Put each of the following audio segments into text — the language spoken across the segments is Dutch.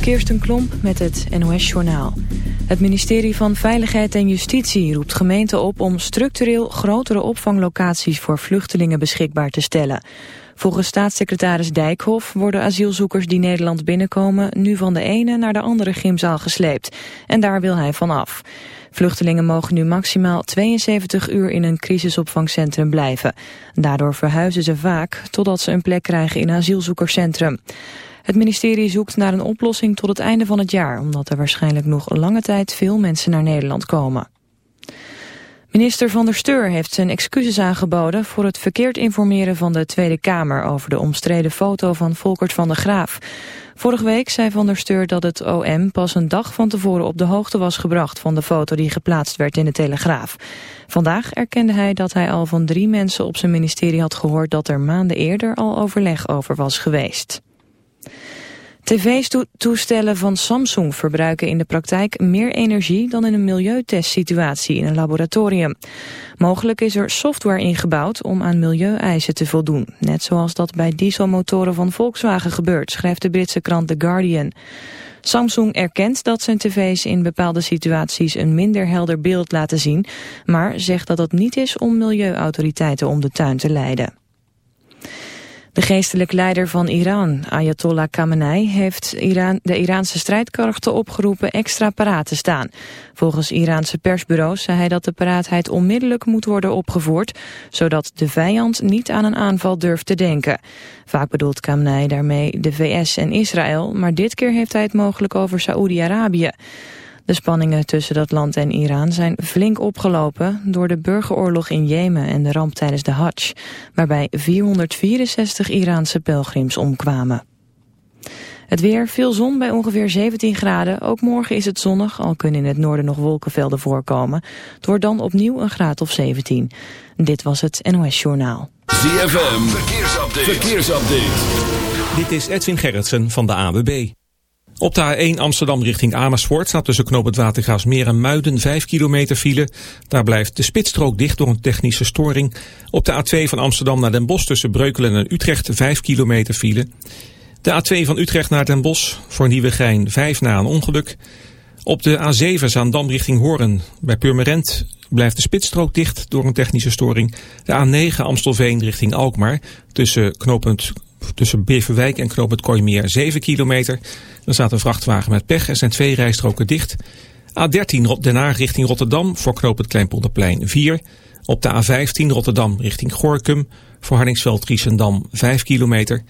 Kirsten Klomp met het NOS-journaal. Het ministerie van Veiligheid en Justitie roept gemeenten op... om structureel grotere opvanglocaties voor vluchtelingen beschikbaar te stellen. Volgens staatssecretaris Dijkhoff worden asielzoekers die Nederland binnenkomen... nu van de ene naar de andere gymzaal gesleept. En daar wil hij van af. Vluchtelingen mogen nu maximaal 72 uur in een crisisopvangcentrum blijven. Daardoor verhuizen ze vaak totdat ze een plek krijgen in een asielzoekerscentrum. Het ministerie zoekt naar een oplossing tot het einde van het jaar... omdat er waarschijnlijk nog lange tijd veel mensen naar Nederland komen. Minister Van der Steur heeft zijn excuses aangeboden voor het verkeerd informeren van de Tweede Kamer over de omstreden foto van Volkert van der Graaf. Vorige week zei Van der Steur dat het OM pas een dag van tevoren op de hoogte was gebracht van de foto die geplaatst werd in de Telegraaf. Vandaag erkende hij dat hij al van drie mensen op zijn ministerie had gehoord dat er maanden eerder al overleg over was geweest. TV-toestellen van Samsung verbruiken in de praktijk meer energie dan in een milieutestsituatie in een laboratorium. Mogelijk is er software ingebouwd om aan milieueisen te voldoen. Net zoals dat bij dieselmotoren van Volkswagen gebeurt, schrijft de Britse krant The Guardian. Samsung erkent dat zijn tv's in bepaalde situaties een minder helder beeld laten zien, maar zegt dat dat niet is om milieuautoriteiten om de tuin te leiden. De geestelijk leider van Iran, Ayatollah Khamenei, heeft Iran, de Iraanse strijdkrachten opgeroepen extra paraat te staan. Volgens Iraanse persbureaus zei hij dat de paraatheid onmiddellijk moet worden opgevoerd, zodat de vijand niet aan een aanval durft te denken. Vaak bedoelt Khamenei daarmee de VS en Israël, maar dit keer heeft hij het mogelijk over Saoedi-Arabië. De spanningen tussen dat land en Iran zijn flink opgelopen door de burgeroorlog in Jemen en de ramp tijdens de Hajj, waarbij 464 Iraanse pelgrims omkwamen. Het weer, veel zon bij ongeveer 17 graden. Ook morgen is het zonnig, al kunnen in het noorden nog wolkenvelden voorkomen. Het wordt dan opnieuw een graad of 17. Dit was het NOS Journaal. ZFM, verkeersupdate. verkeersupdate. Dit is Edwin Gerritsen van de AWB. Op de A1 Amsterdam richting Amersfoort staat tussen knoop het Watergaasmeer en Muiden 5 kilometer file. Daar blijft de spitsstrook dicht door een technische storing. Op de A2 van Amsterdam naar Den Bosch tussen Breukelen en Utrecht 5 kilometer file. De A2 van Utrecht naar Den Bosch voor Nieuwegein 5 na een ongeluk. Op de A7 Zaandam richting Hoorn bij Purmerend blijft de spitsstrook dicht door een technische storing. De A9 Amstelveen richting Alkmaar tussen knooppunt tussen Beverwijk en knooppunt Kooimeer 7 kilometer. Er staat een vrachtwagen met pech en zijn twee rijstroken dicht. A13 Den Haag richting Rotterdam voor knooppunt Kleinpolderplein 4. Op de A15 Rotterdam richting Gorkum voor Hardingsveld Riesendam 5 kilometer.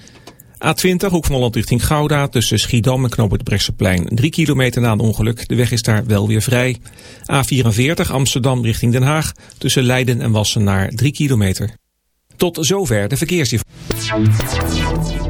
A20 Hoek van Holland richting Gouda tussen Schiedam en knooppunt Brechtseplein 3 kilometer na een ongeluk. De weg is daar wel weer vrij. A44 Amsterdam richting Den Haag tussen Leiden en Wassenaar 3 kilometer. Tot zover de verkeersinformatie.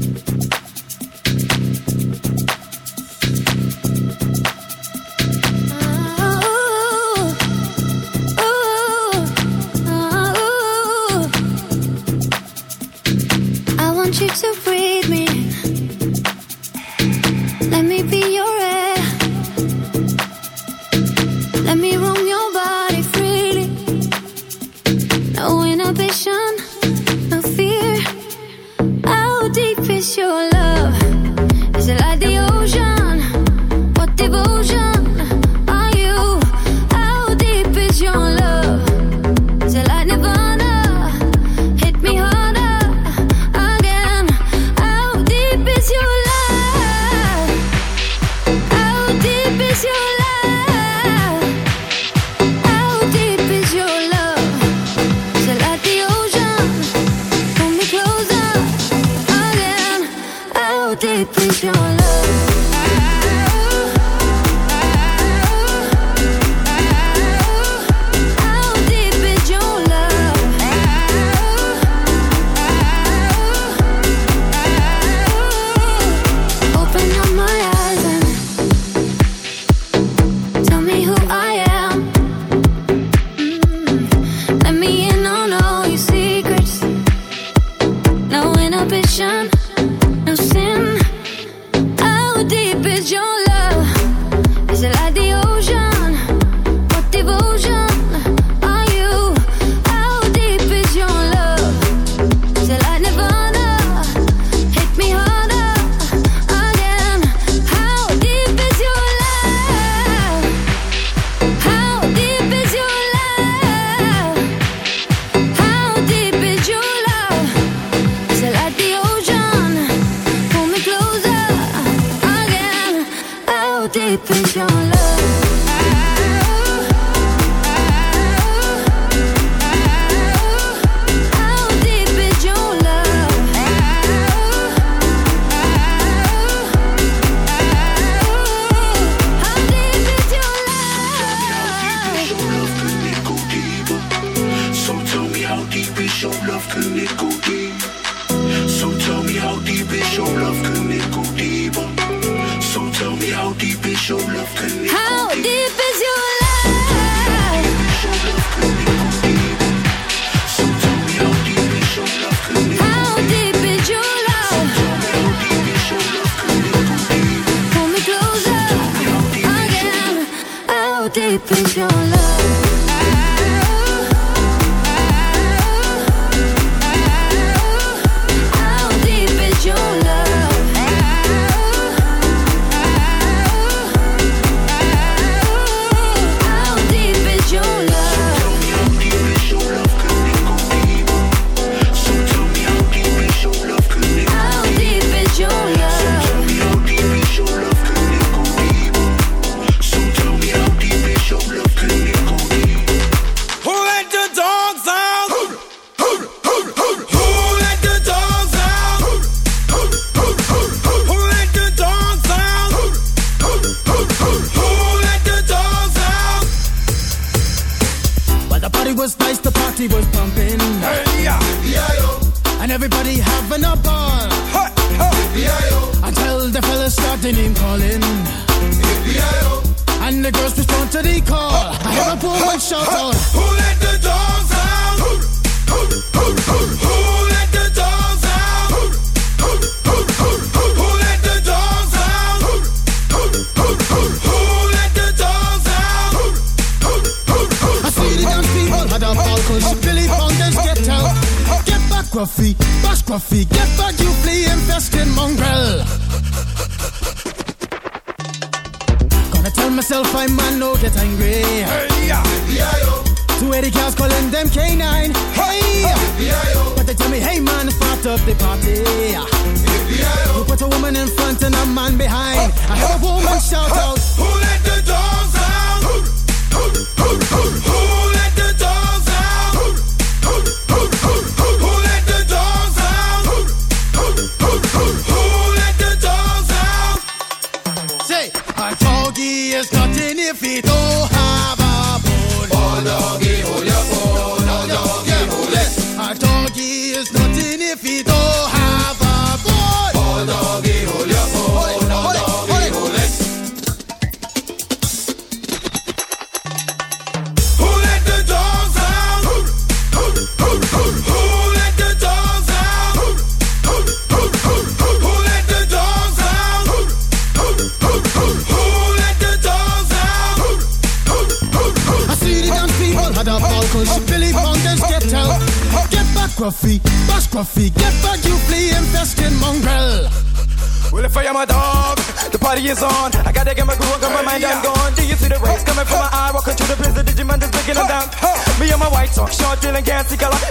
I'm can't see color.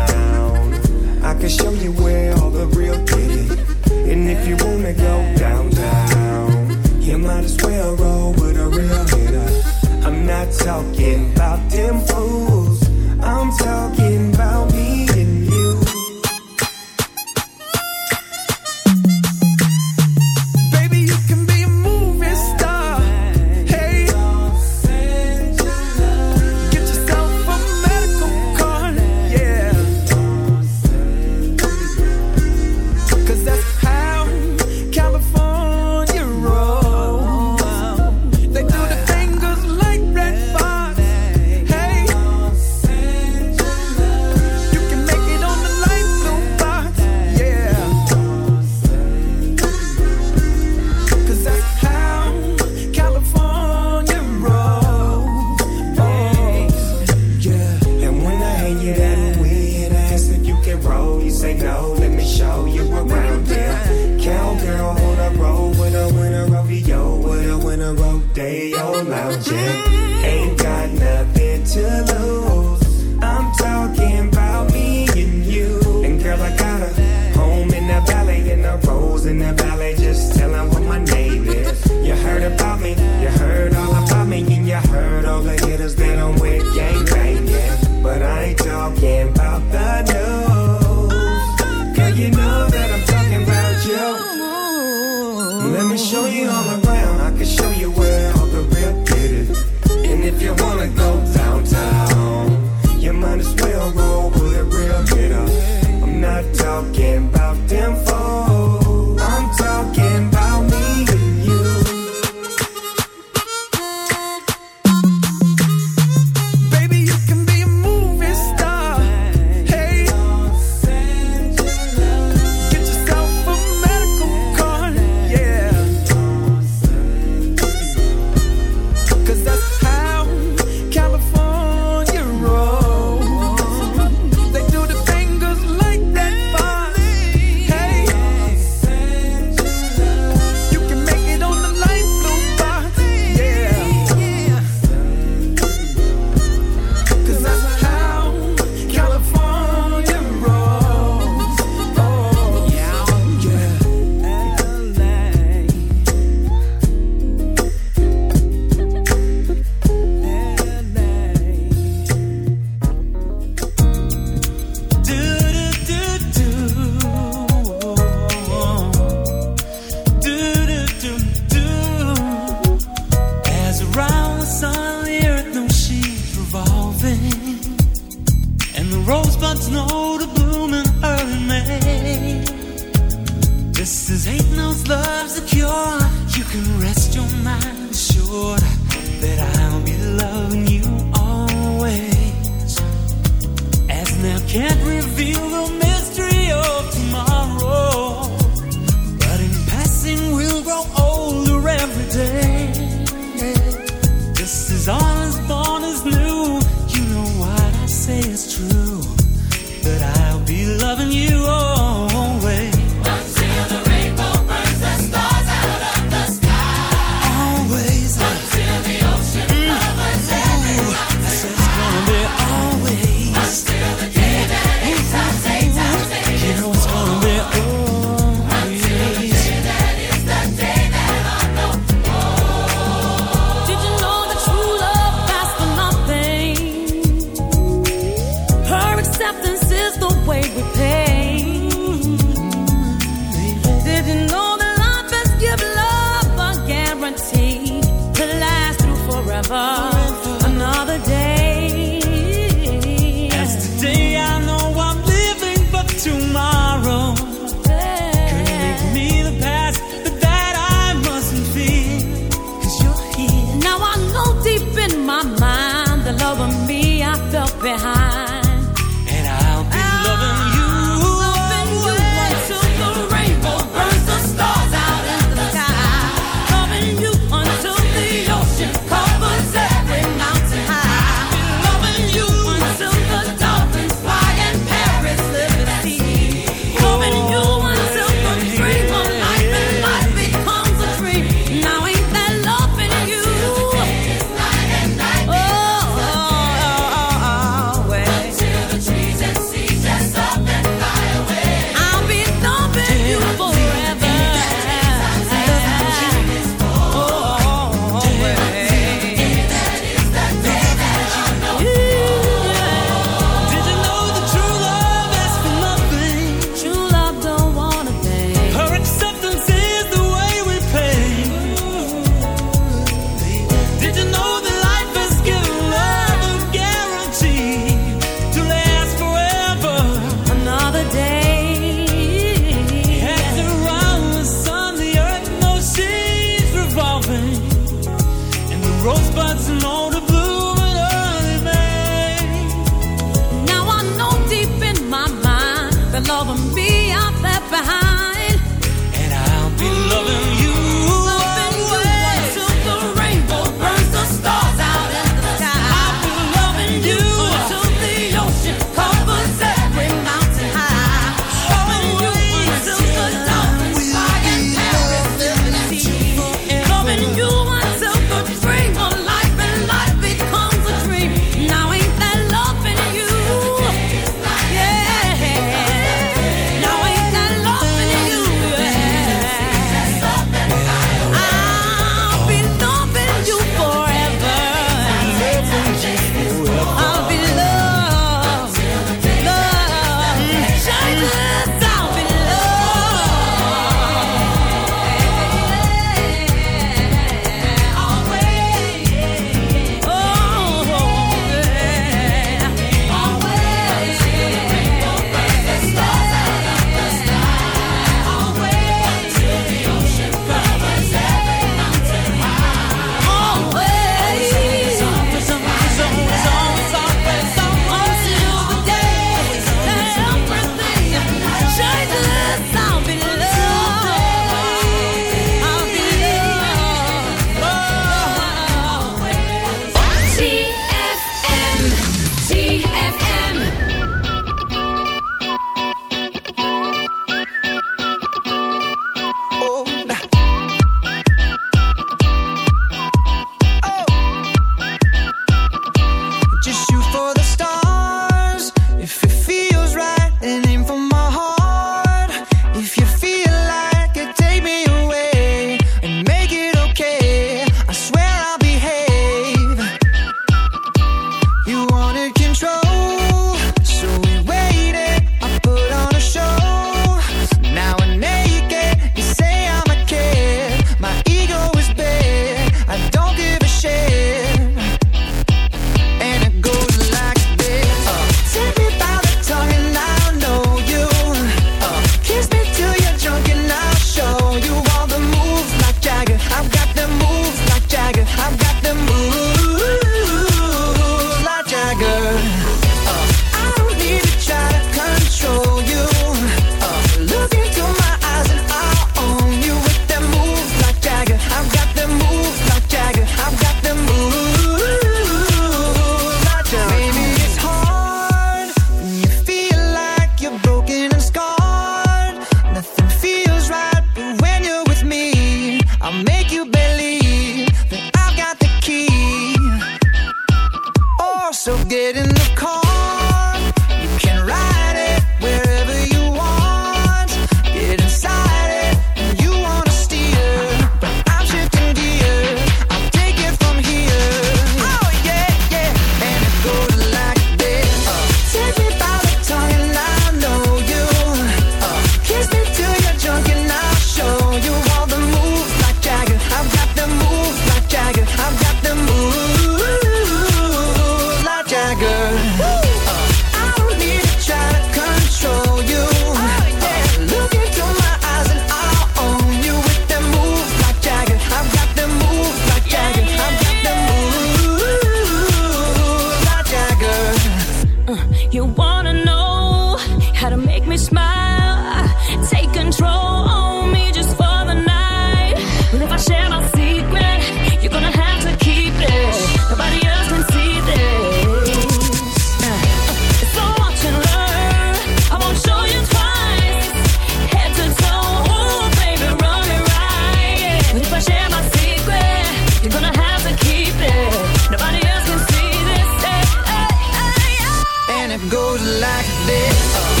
goes like this.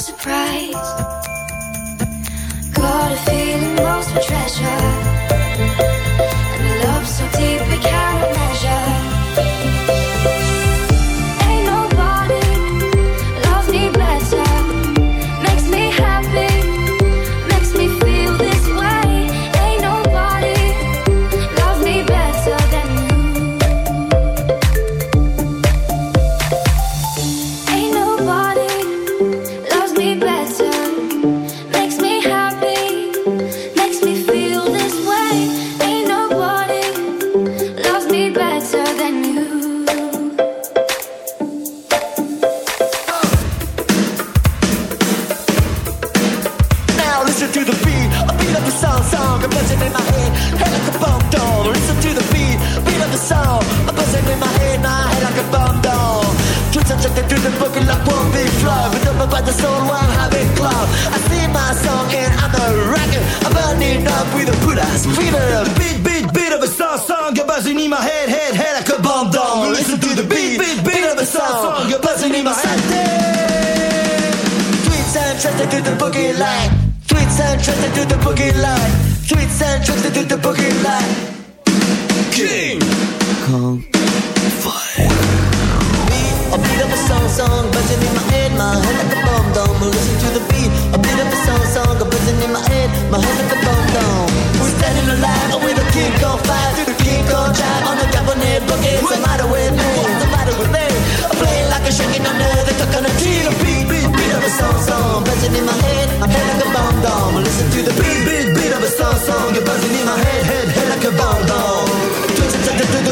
surprise. Got a feeling treasure. And a love so deep we can't imagine. Booking like one big flow. Remember by the soul, one habit club. I sing my song and I'm a rocker. I'm burning up with a put ass fever. Beat, beat, beat of a song, song. You're buzzing in my head, head, head like a bomb down. Listen to the beat, beat, beat of a song, song. You're buzzing in my head. Tweets and trusted to the boogie line. Tweets and trusted to the boogie line. Tweets and trusted to the boogie line. King Kong a beat of a song, song, buzzing in my head, like a bomb to the beat, of a song, song, buzzing in my head, my head like a bomb. We're standing alive on fire, the on on the boogie. With me? With me? I'm playing like a shaking under the coconut tree. The beat, beat, beat of a song, song, buzzing in my head, my head like a bomb dome. Listen to the beat, beat, beat of a song, song, you're buzzing in my head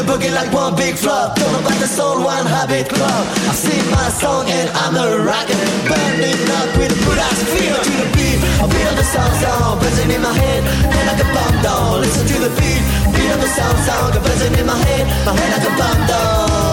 boogie like one big flop. Don't know about the soul, one habit club. I sing my song and I'm a rocker. Burning up with a good ass feel to the beat. I feel the sound sound buzzing in my head, head like a bomb down. Listen to the beat, beat of the sound sound buzzing in my head, my head like a bomb down.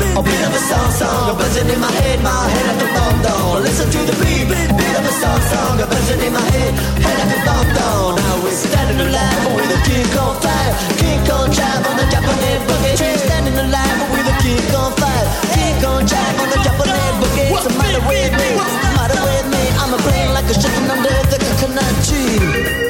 Beat, a beat of a song song, sound buzzing in my head, my head like a bomb down. Listen to the beat, beat of a song song, sound buzzing in my head, head like a bomb down. Now we're standing alive with a king on fire, king on drive on the Japanese boogie. We're standing alive with a king on fire, king on drive on the Japanese boogie. What's the matter with me? What's the matter with me? I'm a brain like a chicken under the coconut tree.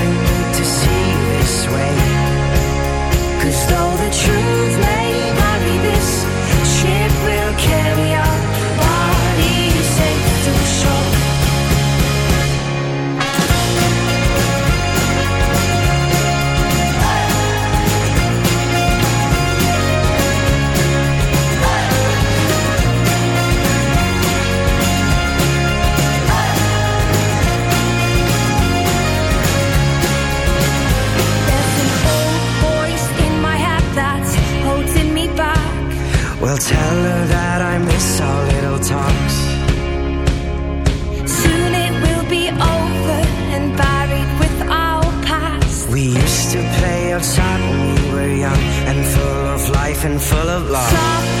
and full of love. Stop.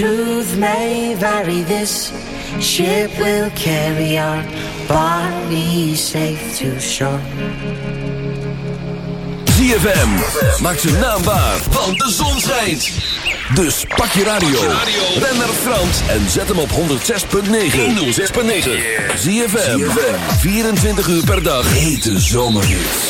truth may vary, this ship will carry our bodies safe to shore. ZFM, maak zijn naam waar, want de zon schijnt. Dus pak je radio, ren naar Frans en zet hem op 106.9. 106.9. ZFM, 24 uur per dag. Hete zomerhits.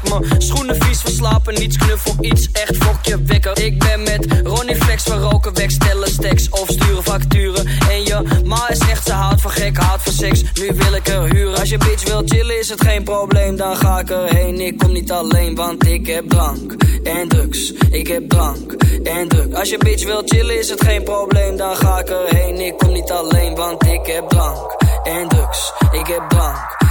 Schoenen vies verslapen, slapen, niets knuffel, iets echt fokje wekker. Ik ben met Ronnie Flex, we roken weg, stellen stacks of sturen facturen. En je ma is echt, ze haat van gek, haat van seks, nu wil ik er huren. Als je bitch wil chillen is het geen probleem, dan ga ik erheen. Ik kom niet alleen, want ik heb drank en drugs. Ik heb drank en drugs. Als je bitch wil chillen is het geen probleem, dan ga ik erheen. Ik kom niet alleen, want ik heb drank en drugs. Ik heb drank